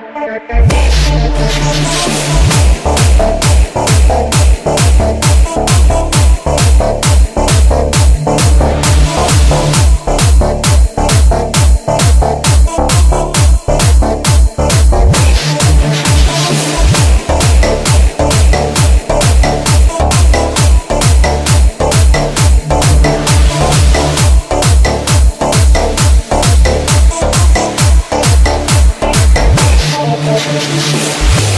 Thank you. Yeah.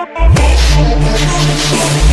I'm so oh, oh, oh,